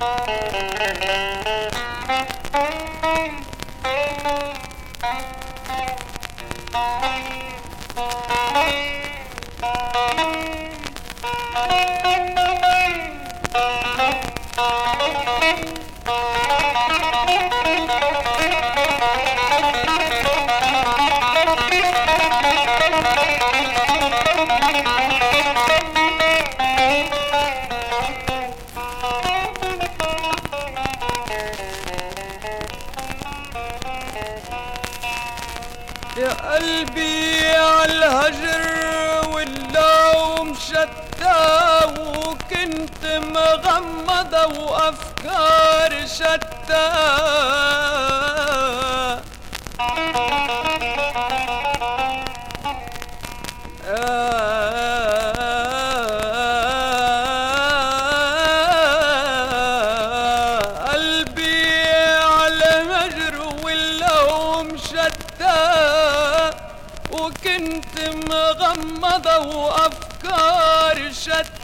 يا وكنت مغمضة وأفكار واللوم شتى. وكنت مغمضة وأفكار شتى.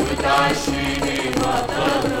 Vatandaş benim vatanım.